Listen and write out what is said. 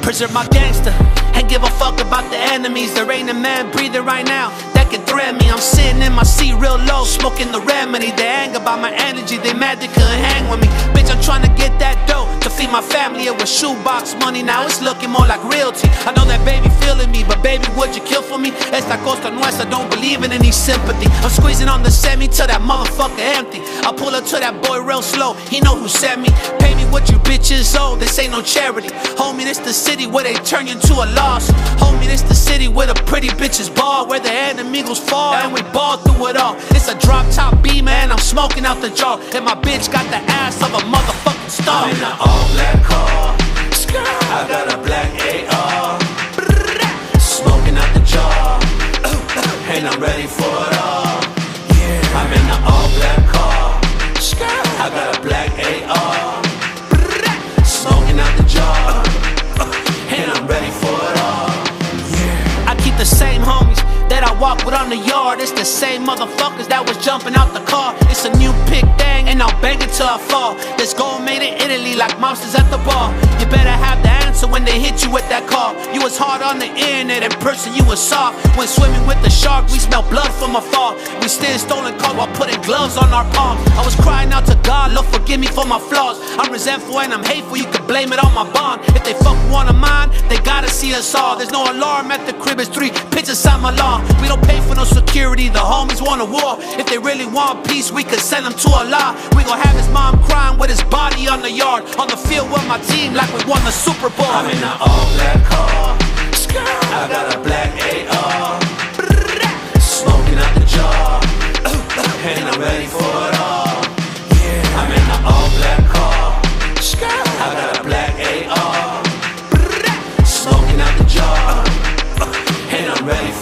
Preserve my gangster and give a fuck about the enemies. There ain't a man breathing right now that can threaten me. I'm sitting in my seat real low, smoking the remedy. They anger about my energy, they mad they couldn't hang with me. Bitch, I'm trying to get that dough to feed my family. It was shoebox money, now it's looking more like realty. I know that baby feeling me, but baby, would you kill for me? Esta costa nuestra, don't believe in any sympathy. I'm squeezing on the semi till that motherfucker empty. I pull up to that boy real slow, he know who sent me. What you bitches owe, this ain't no charity. Homie, this the city where they turn you into a loss. Homie, this the city where the pretty bitches ball, where the enemigos fall, and we ball through it all. It's a drop top B, man, I'm smoking out the jar, and my bitch got the ass of a motherfucking star. I'm in an all black car. I got a black AR. Smoking out the jar. And I'm ready for it all. I'm in an all that with on the yard. It's the same motherfuckers that was jumping out the car. It's a new pick thing, and I'll bang it till I fall. This gold made in Italy like monsters at the bar. You better have answer when they hit you with that call. You was hard on the internet, in person you was soft. When swimming with the shark, we smell blood from afar. We still stolen car while putting gloves on our palms. I was crying out to God, Lord forgive me for my flaws. I'm resentful and I'm hateful, you can blame it on my bond. If they fuck one of mine, they gotta see us all. There's no alarm at the crib, it's three pictures inside my lawn. We don't pay for no security, the homies want a war. If they really want peace, we could send them to Allah. We gon' have his mom crying with his body on the yard. On the field with my team like we won the Super Bowl. I'm in an all black car. I got a black AR. Smoking out the jar. And I'm ready for it all. I'm in an all black car. I got a black AR. Smoking out the jar. And I'm ready for